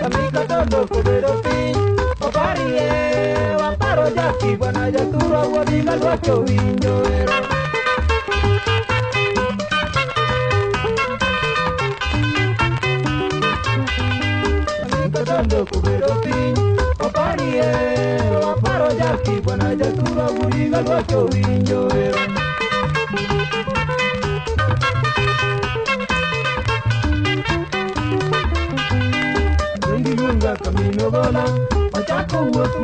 Kamikatondo kobedo piny oparie waparo jaki bwana jaturo winjo ero wuodhi galwacho winjo ero Wengi luonga kamino gola Wachako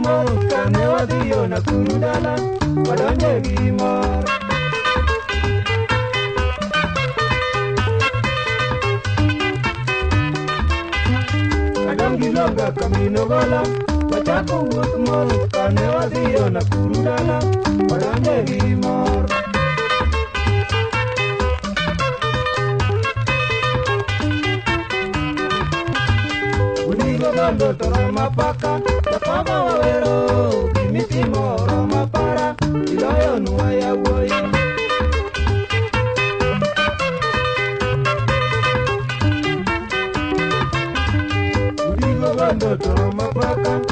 mos kane wadhiyo Nakuru dala Wadonje gi mor Adong kamino gola machaco mutmor kanela dio na kurunala parande gimor unigo gando toro mapaka tapama wawero dimitimo roma para iloyo nuaya woyo Toro mapaka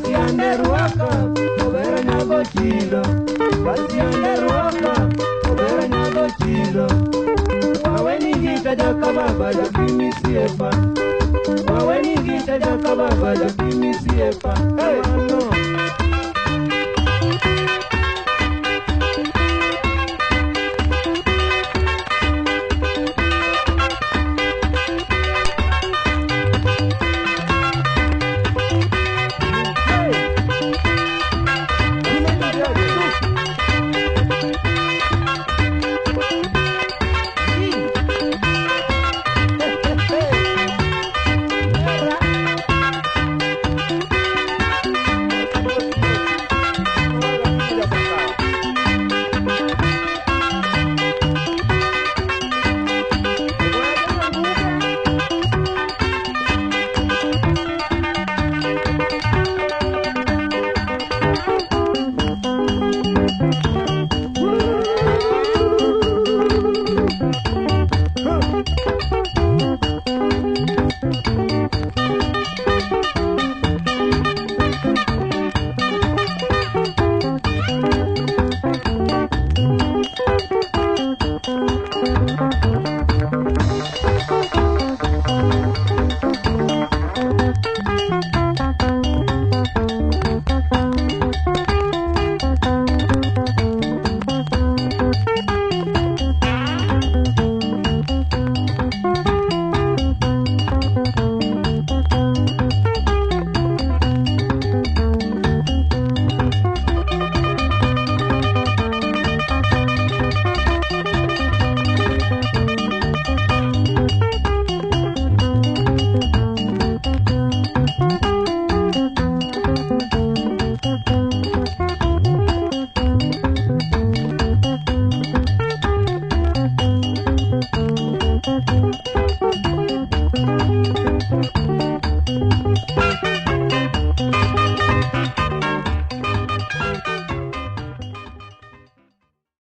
Basi ande ruaka Obera chilo. Basi ande ruaka Obera chilo. Waweni gita jaka baba jakimi siepa Waweni gita Hey,